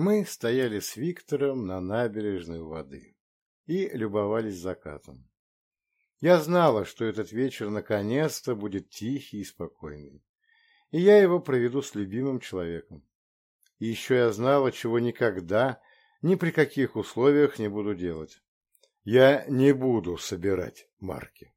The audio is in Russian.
Мы стояли с Виктором на набережной у воды и любовались закатом. Я знала, что этот вечер наконец-то будет тихий и спокойный, и я его проведу с любимым человеком. И еще я знала, чего никогда, ни при каких условиях не буду делать. Я не буду собирать марки.